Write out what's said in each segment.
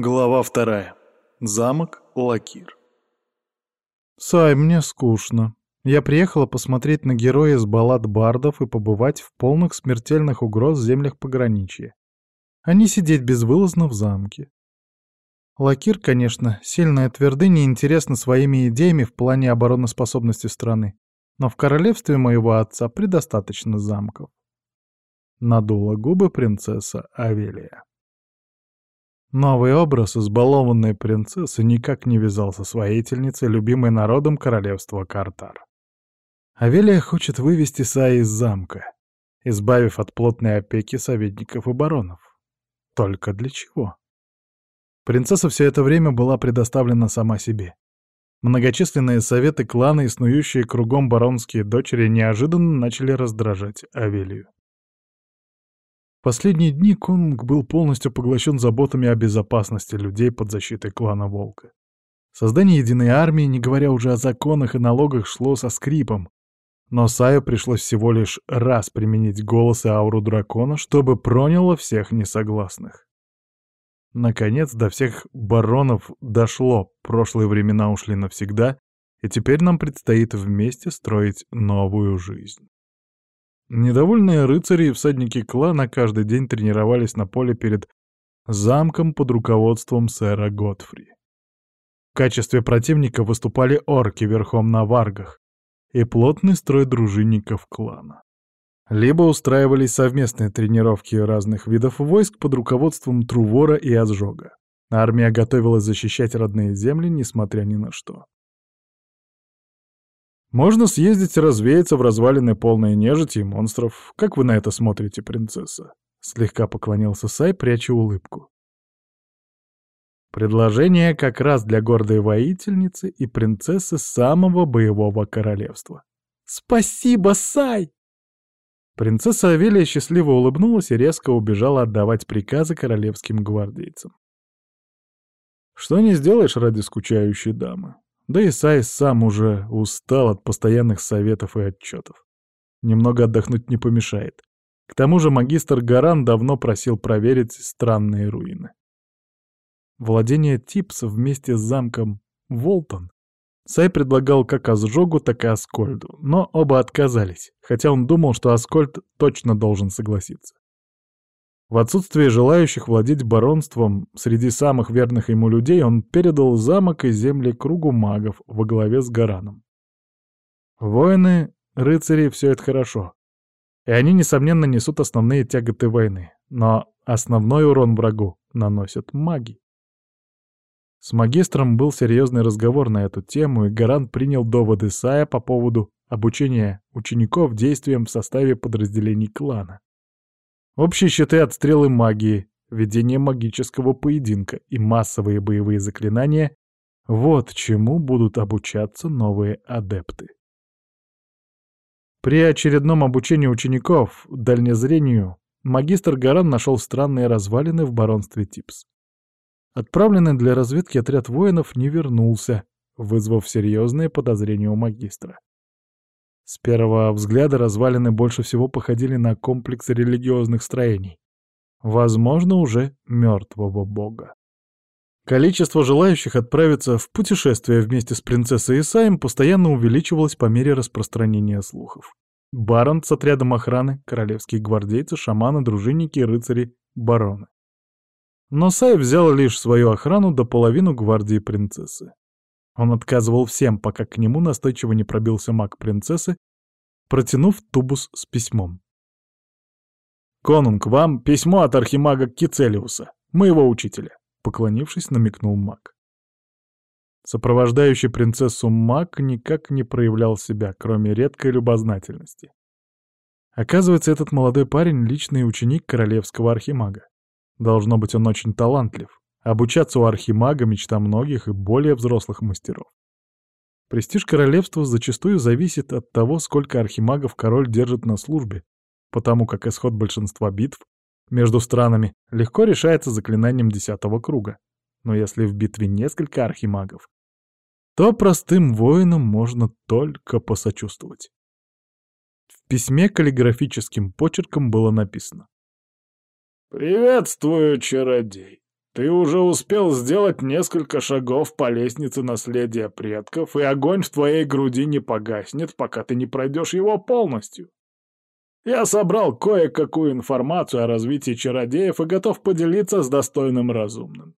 Глава вторая. Замок Лакир. «Сай, мне скучно. Я приехала посмотреть на героя из баллад бардов и побывать в полных смертельных угроз землях пограничья, а не сидеть безвылазно в замке. Лакир, конечно, сильная твердыня интересна своими идеями в плане обороноспособности страны, но в королевстве моего отца предостаточно замков». Надула губы принцесса Авелия. Новый образ избалованной принцессы никак не вязался с воительницей, любимой народом королевства Картар. Авелия хочет вывести Саи из замка, избавив от плотной опеки советников и баронов. Только для чего? Принцесса все это время была предоставлена сама себе. Многочисленные советы клана и снующие кругом баронские дочери неожиданно начали раздражать Авелию. Последние дни Конунг был полностью поглощен заботами о безопасности людей под защитой клана Волка. Создание единой армии, не говоря уже о законах и налогах, шло со скрипом. Но Саю пришлось всего лишь раз применить голос и ауру дракона, чтобы проняло всех несогласных. Наконец, до всех баронов дошло, прошлые времена ушли навсегда, и теперь нам предстоит вместе строить новую жизнь. Недовольные рыцари и всадники клана каждый день тренировались на поле перед замком под руководством сэра Готфри. В качестве противника выступали орки верхом на варгах и плотный строй дружинников клана. Либо устраивались совместные тренировки разных видов войск под руководством Трувора и Азжога. Армия готовилась защищать родные земли, несмотря ни на что. Можно съездить развеяться в развалины полные нежити и монстров. Как вы на это смотрите, принцесса?» Слегка поклонился Сай, пряча улыбку. Предложение как раз для гордой воительницы и принцессы самого боевого королевства. «Спасибо, Сай!» Принцесса Авелия счастливо улыбнулась и резко убежала отдавать приказы королевским гвардейцам. Что не сделаешь ради скучающей дамы. Да и Сайс сам уже устал от постоянных советов и отчетов. Немного отдохнуть не помешает. К тому же магистр Гаран давно просил проверить странные руины. Владение Типс вместе с замком Волтон Сай предлагал как Азжогу, так и Аскольду, но оба отказались, хотя он думал, что Аскольд точно должен согласиться. В отсутствие желающих владеть баронством среди самых верных ему людей он передал замок и земли кругу магов во главе с Гараном. Воины, рыцари — все это хорошо. И они, несомненно, несут основные тяготы войны. Но основной урон врагу наносят маги. С магистром был серьезный разговор на эту тему, и Гаран принял доводы Сая по поводу обучения учеников действиям в составе подразделений клана. Общие щиты отстрелы магии, ведение магического поединка и массовые боевые заклинания — вот чему будут обучаться новые адепты. При очередном обучении учеников дальнезрению магистр Гаран нашел странные развалины в баронстве Типс. Отправленный для разведки отряд воинов не вернулся, вызвав серьезные подозрения у магистра. С первого взгляда развалины больше всего походили на комплекс религиозных строений. Возможно, уже мертвого бога. Количество желающих отправиться в путешествие вместе с принцессой Исаем постоянно увеличивалось по мере распространения слухов. Барон с отрядом охраны, королевские гвардейцы, шаманы, дружинники, рыцари, бароны. Но Сай взял лишь свою охрану до половину гвардии принцессы. Он отказывал всем, пока к нему настойчиво не пробился маг принцессы, протянув тубус с письмом. «Конунг, вам письмо от архимага Кицелиуса, моего учителя», — поклонившись, намекнул маг. Сопровождающий принцессу маг никак не проявлял себя, кроме редкой любознательности. Оказывается, этот молодой парень — личный ученик королевского архимага. Должно быть, он очень талантлив. Обучаться у архимага — мечта многих и более взрослых мастеров. Престиж королевства зачастую зависит от того, сколько архимагов король держит на службе, потому как исход большинства битв между странами легко решается заклинанием десятого круга. Но если в битве несколько архимагов, то простым воинам можно только посочувствовать. В письме каллиграфическим почерком было написано. «Приветствую, чародей. Ты уже успел сделать несколько шагов по лестнице наследия предков, и огонь в твоей груди не погаснет, пока ты не пройдешь его полностью. Я собрал кое-какую информацию о развитии чародеев и готов поделиться с достойным разумным.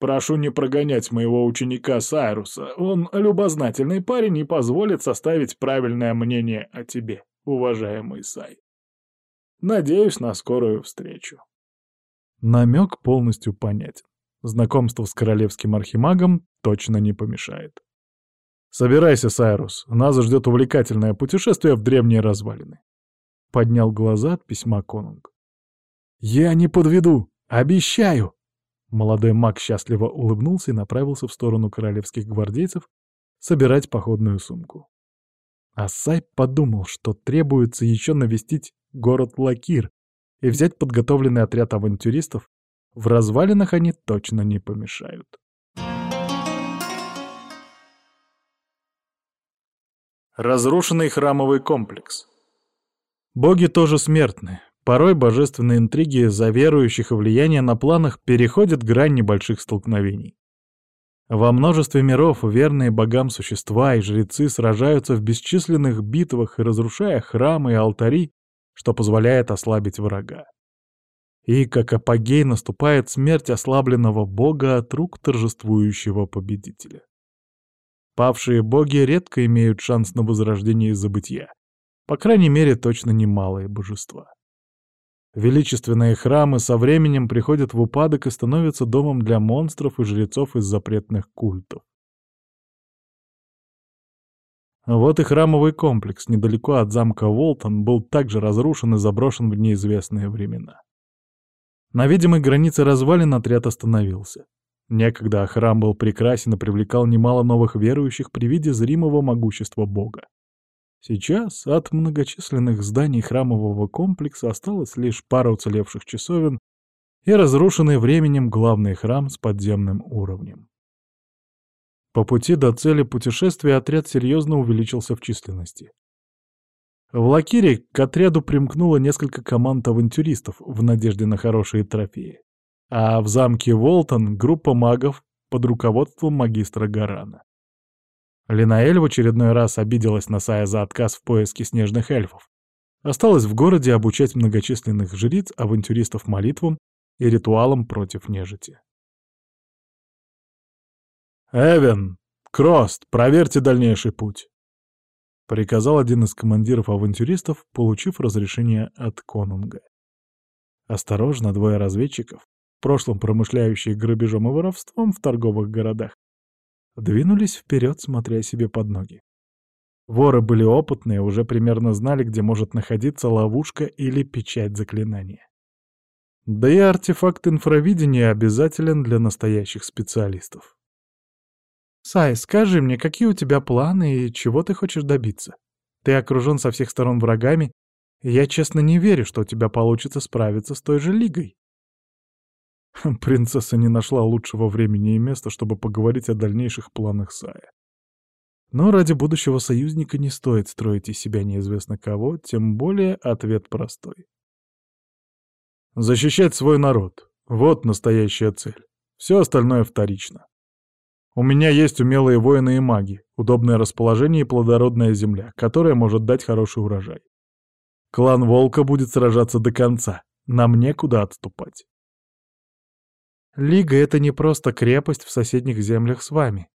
Прошу не прогонять моего ученика Сайруса. Он любознательный парень и позволит составить правильное мнение о тебе, уважаемый Сай. Надеюсь на скорую встречу. Намек полностью понятен. Знакомство с королевским архимагом точно не помешает. «Собирайся, Сайрус, нас ждет увлекательное путешествие в древние развалины». Поднял глаза от письма Конунг. «Я не подведу! Обещаю!» Молодой маг счастливо улыбнулся и направился в сторону королевских гвардейцев собирать походную сумку. Асай подумал, что требуется еще навестить город Лакир и взять подготовленный отряд авантюристов, в развалинах они точно не помешают. Разрушенный храмовый комплекс Боги тоже смертны, Порой божественные интриги за верующих и влияние на планах переходят грань небольших столкновений. Во множестве миров верные богам существа и жрецы сражаются в бесчисленных битвах и разрушая храмы и алтари, что позволяет ослабить врага. И как апогей наступает смерть ослабленного бога от рук торжествующего победителя. Павшие боги редко имеют шанс на возрождение из забытия, по крайней мере, точно немалые божества. Величественные храмы со временем приходят в упадок и становятся домом для монстров и жрецов из запретных культов. Вот и храмовый комплекс недалеко от замка Волтон был также разрушен и заброшен в неизвестные времена. На видимой границе развалин отряд остановился. Некогда храм был прекрасен и привлекал немало новых верующих при виде зримого могущества бога. Сейчас от многочисленных зданий храмового комплекса осталось лишь пара уцелевших часовен и разрушенный временем главный храм с подземным уровнем. По пути до цели путешествия отряд серьезно увеличился в численности. В Лакире к отряду примкнуло несколько команд авантюристов в надежде на хорошие трофеи, а в замке Волтон группа магов под руководством магистра Гарана. Линаэль в очередной раз обиделась на Сая за отказ в поиске снежных эльфов. Осталось в городе обучать многочисленных жриц, авантюристов молитвам и ритуалам против нежити. «Эвен! Крост! Проверьте дальнейший путь!» Приказал один из командиров авантюристов, получив разрешение от конунга. Осторожно, двое разведчиков, в прошлом промышляющие грабежом и воровством в торговых городах, двинулись вперед, смотря себе под ноги. Воры были опытные, уже примерно знали, где может находиться ловушка или печать заклинания. Да и артефакт инфравидения обязателен для настоящих специалистов. «Сай, скажи мне, какие у тебя планы и чего ты хочешь добиться? Ты окружен со всех сторон врагами, и я честно не верю, что у тебя получится справиться с той же Лигой». Принцесса не нашла лучшего времени и места, чтобы поговорить о дальнейших планах Сая. Но ради будущего союзника не стоит строить из себя неизвестно кого, тем более ответ простой. Защищать свой народ — вот настоящая цель. Все остальное вторично. У меня есть умелые воины и маги, удобное расположение и плодородная земля, которая может дать хороший урожай. Клан Волка будет сражаться до конца, нам некуда отступать. Лига — это не просто крепость в соседних землях с вами.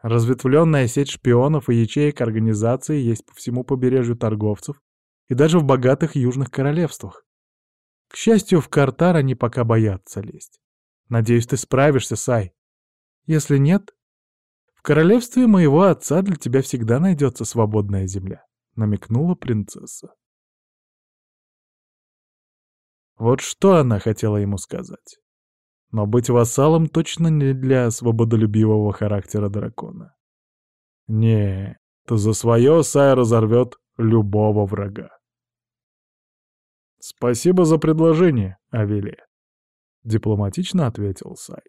Разветвленная сеть шпионов и ячеек организации есть по всему побережью торговцев и даже в богатых южных королевствах. К счастью, в Картар они пока боятся лезть. Надеюсь, ты справишься, Сай. Если нет, в королевстве моего отца для тебя всегда найдется свободная земля, — намекнула принцесса. Вот что она хотела ему сказать. Но быть вассалом точно не для свободолюбивого характера дракона. Не, то за свое Сай разорвет любого врага. «Спасибо за предложение, Авелия», — дипломатично ответил Сай.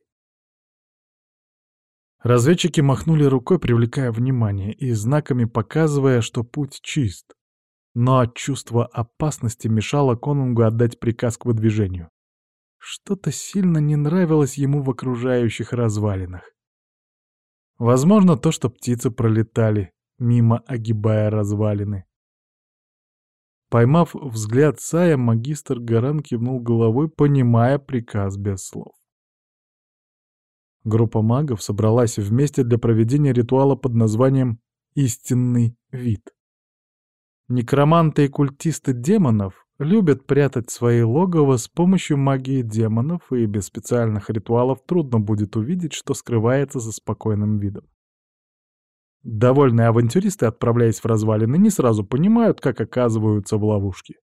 Разведчики махнули рукой, привлекая внимание и знаками показывая, что путь чист. Но от чувства опасности мешало конунгу отдать приказ к выдвижению. Что-то сильно не нравилось ему в окружающих развалинах. Возможно, то, что птицы пролетали, мимо огибая развалины. Поймав взгляд Сая, магистр Гаран кивнул головой, понимая приказ без слов. Группа магов собралась вместе для проведения ритуала под названием «Истинный вид». Некроманты и культисты демонов любят прятать свои логово с помощью магии демонов, и без специальных ритуалов трудно будет увидеть, что скрывается за спокойным видом. Довольные авантюристы, отправляясь в развалины, не сразу понимают, как оказываются в ловушке.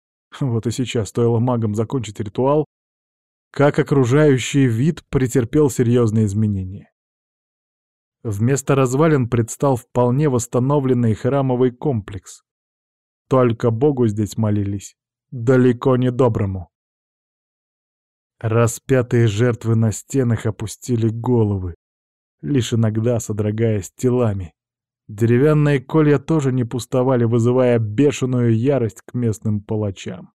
Вот и сейчас стоило магам закончить ритуал, как окружающий вид претерпел серьезные изменения. Вместо развалин предстал вполне восстановленный храмовый комплекс. Только Богу здесь молились далеко не доброму. Распятые жертвы на стенах опустили головы, лишь иногда содрогаясь телами. Деревянные колья тоже не пустовали, вызывая бешеную ярость к местным палачам.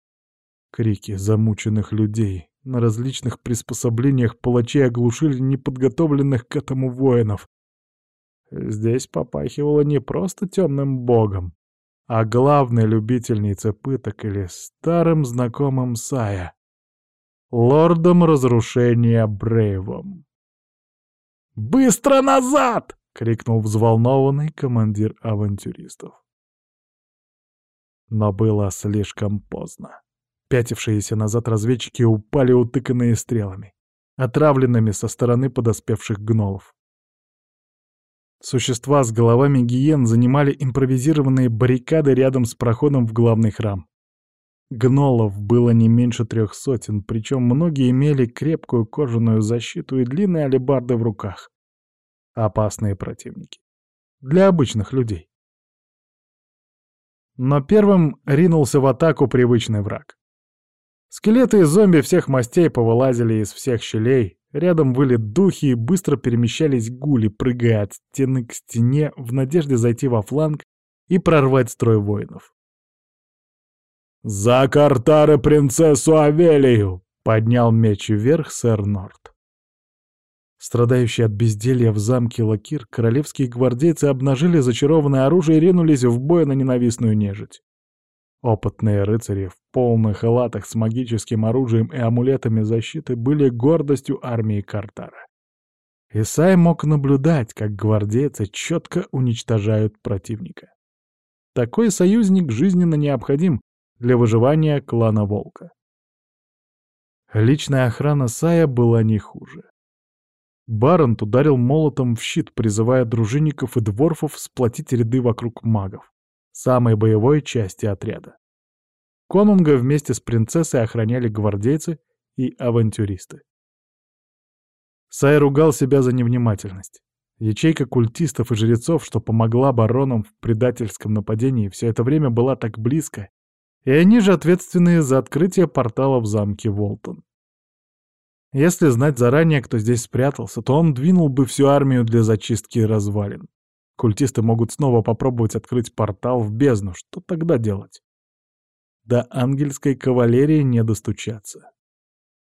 Крики замученных людей на различных приспособлениях палачей оглушили неподготовленных к этому воинов. Здесь попахивало не просто темным богом, а главной любительницей пыток или старым знакомым Сая, лордом разрушения Брейвом. «Быстро назад!» — крикнул взволнованный командир авантюристов. Но было слишком поздно. Пятившиеся назад разведчики упали утыканные стрелами, отравленными со стороны подоспевших гнолов. Существа с головами гиен занимали импровизированные баррикады рядом с проходом в главный храм. Гнолов было не меньше трех сотен, причем многие имели крепкую кожаную защиту и длинные алебарды в руках. Опасные противники. Для обычных людей. Но первым ринулся в атаку привычный враг. Скелеты и зомби всех мастей повылазили из всех щелей, Рядом были духи и быстро перемещались гули, прыгая от стены к стене в надежде зайти во фланг и прорвать строй воинов. «За Картары принцессу Авелию!» — поднял меч вверх сэр Норт. Страдающий от безделья в замке Лакир, королевские гвардейцы обнажили зачарованное оружие и ринулись в бой на ненавистную нежить. Опытные рыцари в полных латах с магическим оружием и амулетами защиты были гордостью армии Картара. Исай мог наблюдать, как гвардейцы четко уничтожают противника. Такой союзник жизненно необходим для выживания клана Волка. Личная охрана Сая была не хуже. Баронт ударил молотом в щит, призывая дружинников и дворфов сплотить ряды вокруг магов самой боевой части отряда. Конунга вместе с принцессой охраняли гвардейцы и авантюристы. Сай ругал себя за невнимательность. Ячейка культистов и жрецов, что помогла баронам в предательском нападении, все это время была так близко, и они же ответственные за открытие портала в замке Волтон. Если знать заранее, кто здесь спрятался, то он двинул бы всю армию для зачистки развалин. Культисты могут снова попробовать открыть портал в бездну. Что тогда делать? До ангельской кавалерии не достучаться.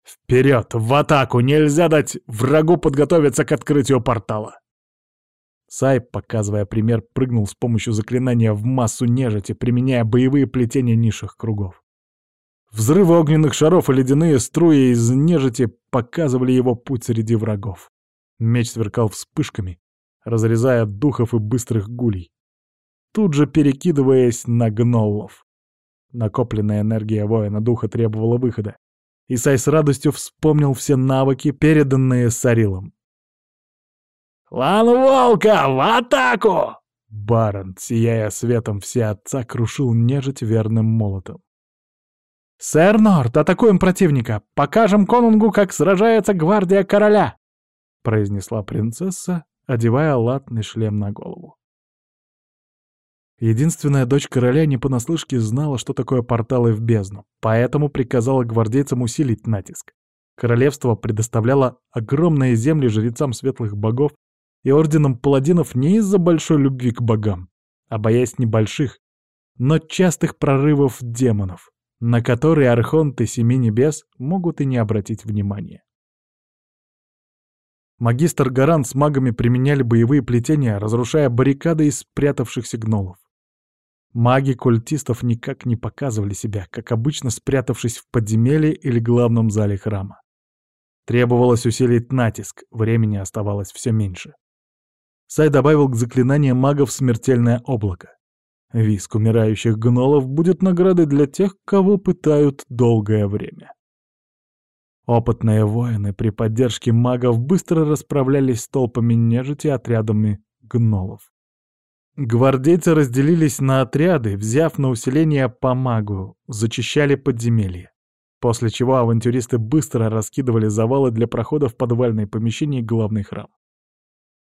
«Вперед! В атаку! Нельзя дать врагу подготовиться к открытию портала!» Сай, показывая пример, прыгнул с помощью заклинания в массу нежити, применяя боевые плетения низших кругов. Взрывы огненных шаров и ледяные струи из нежити показывали его путь среди врагов. Меч сверкал вспышками, разрезая духов и быстрых гулей, тут же перекидываясь на гноллов. Накопленная энергия воина духа требовала выхода. Исай с радостью вспомнил все навыки, переданные Сарилом. «Лан Волка, в атаку!» Барон, сияя светом все отца, крушил нежить верным молотом. «Сэр Норт, атакуем противника! Покажем конунгу, как сражается гвардия короля!» — произнесла принцесса, одевая латный шлем на голову. Единственная дочь короля не понаслышке знала, что такое порталы в бездну, поэтому приказала гвардейцам усилить натиск. Королевство предоставляло огромные земли жрецам светлых богов и орденам паладинов не из-за большой любви к богам, а боясь небольших, но частых прорывов демонов. на которые архонты Семи Небес могут и не обратить внимания. Магистр Гаран с магами применяли боевые плетения, разрушая баррикады из спрятавшихся гнолов. Маги культистов никак не показывали себя, как обычно спрятавшись в подземелье или главном зале храма. Требовалось усилить натиск, времени оставалось все меньше. Сай добавил к заклинаниям магов смертельное облако. Виск умирающих гнолов будет наградой для тех, кого пытают долгое время. Опытные воины при поддержке магов быстро расправлялись с толпами нежити отрядами гнолов. Гвардейцы разделились на отряды, взяв на усиление по магу, зачищали подземелья. После чего авантюристы быстро раскидывали завалы для прохода в подвальные помещения и главный храм.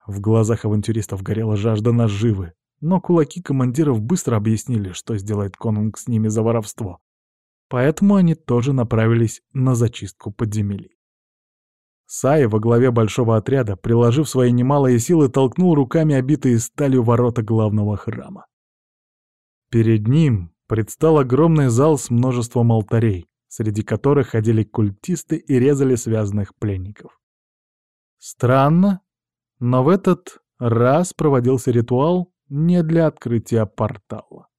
В глазах авантюристов горела жажда наживы, но кулаки командиров быстро объяснили, что сделает конунг с ними за воровство. Поэтому они тоже направились на зачистку подземелий. Сай во главе большого отряда, приложив свои немалые силы, толкнул руками обитые сталью ворота главного храма. Перед ним предстал огромный зал с множеством алтарей, среди которых ходили культисты и резали связанных пленников. Странно, но в этот раз проводился ритуал не для открытия портала.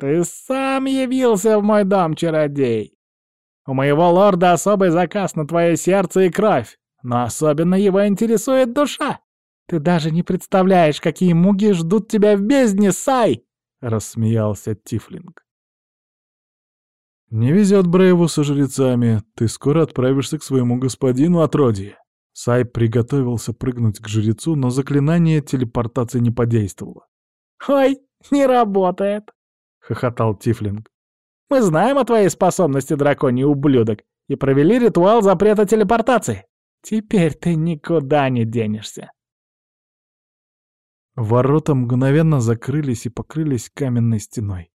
«Ты сам явился в мой дом, чародей! У моего лорда особый заказ на твое сердце и кровь, но особенно его интересует душа. Ты даже не представляешь, какие муги ждут тебя в бездне, Сай!» — рассмеялся Тифлинг. «Не везет Брейву со жрецами. Ты скоро отправишься к своему господину отродье». Сай приготовился прыгнуть к жрецу, но заклинание телепортации не подействовало. «Ой, не работает!» — хохотал Тифлинг. «Мы знаем о твоей способности, драконий ублюдок, и провели ритуал запрета телепортации. Теперь ты никуда не денешься». Ворота мгновенно закрылись и покрылись каменной стеной.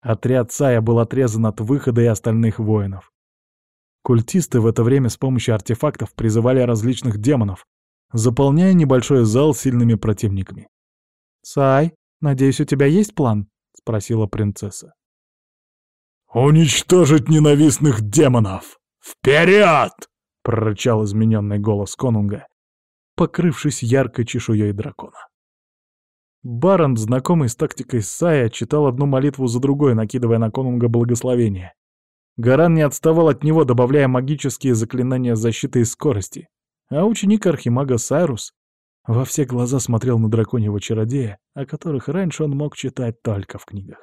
Отряд Сая был отрезан от выхода и остальных воинов. Культисты в это время с помощью артефактов призывали различных демонов, заполняя небольшой зал сильными противниками. «Сай, надеюсь, у тебя есть план?» — спросила принцесса. «Уничтожить ненавистных демонов! Вперед!» — прорычал измененный голос конунга, покрывшись яркой чешуей дракона. Барон, знакомый с тактикой Сая, читал одну молитву за другой, накидывая на конунга благословение. Гаран не отставал от него, добавляя магические заклинания защиты и скорости. А ученик архимага Сайрус во все глаза смотрел на драконьего чародея, о которых раньше он мог читать только в книгах.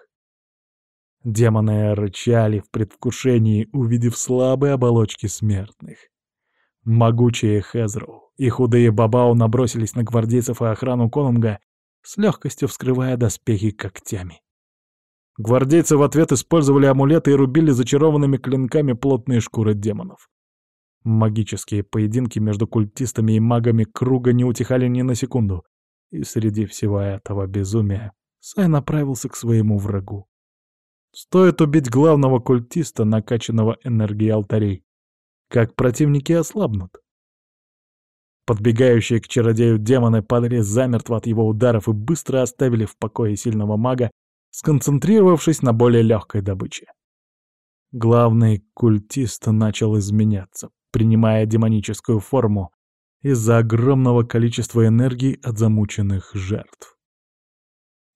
Демоны рычали в предвкушении, увидев слабые оболочки смертных. Могучие Хезроу и худые Бабау набросились на гвардейцев и охрану конунга, с легкостью вскрывая доспехи когтями. Гвардейцы в ответ использовали амулеты и рубили зачарованными клинками плотные шкуры демонов. Магические поединки между культистами и магами круга не утихали ни на секунду. И среди всего этого безумия Сай направился к своему врагу. Стоит убить главного культиста, накачанного энергией алтарей, как противники ослабнут. Подбегающие к чародею демоны падали замертво от его ударов и быстро оставили в покое сильного мага, сконцентрировавшись на более легкой добыче. Главный культист начал изменяться, принимая демоническую форму из-за огромного количества энергии от замученных жертв.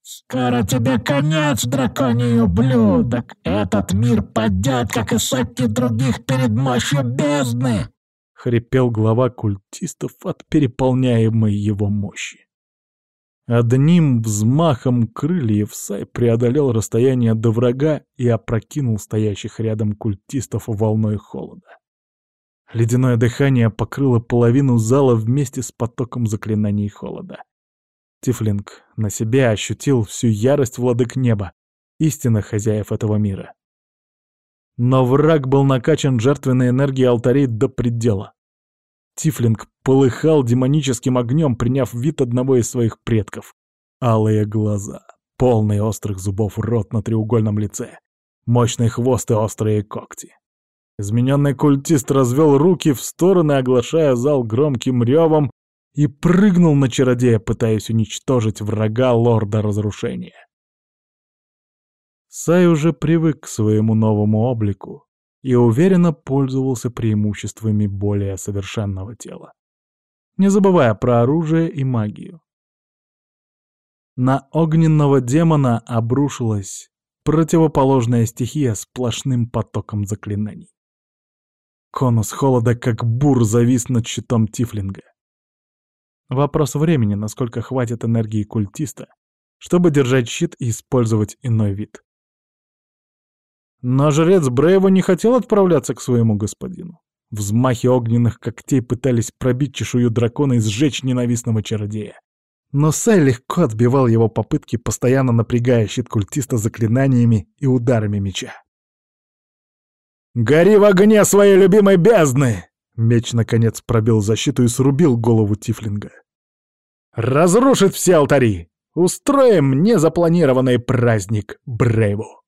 «Скоро тебе конец, драконий ублюдок! Этот мир падет, как и сотни других перед мощью бездны!» — хрипел глава культистов от переполняемой его мощи. Одним взмахом крыльев Сай преодолел расстояние до врага и опрокинул стоящих рядом культистов волной холода. Ледяное дыхание покрыло половину зала вместе с потоком заклинаний холода. Тифлинг на себе ощутил всю ярость владык неба, истинных хозяев этого мира. Но враг был накачан жертвенной энергией алтарей до предела. Тифлинг полыхал демоническим огнем, приняв вид одного из своих предков. Алые глаза, полный острых зубов рот на треугольном лице, мощный хвост и острые когти. Измененный культист развел руки в стороны, оглашая зал громким ревом, и прыгнул на чародея, пытаясь уничтожить врага лорда разрушения. Сай уже привык к своему новому облику и уверенно пользовался преимуществами более совершенного тела, не забывая про оружие и магию. На огненного демона обрушилась противоположная стихия сплошным потоком заклинаний. Конус холода, как бур, завис над щитом Тифлинга. Вопрос времени, насколько хватит энергии культиста, чтобы держать щит и использовать иной вид. Но жрец Брейва не хотел отправляться к своему господину. Взмахи огненных когтей пытались пробить чешую дракона и сжечь ненавистного чародея. Но Сай легко отбивал его попытки, постоянно напрягая щит культиста заклинаниями и ударами меча. «Гори в огне своей любимой бездны!» Меч, наконец, пробил защиту и срубил голову Тифлинга. «Разрушит все алтари! Устроим незапланированный праздник Брейву!»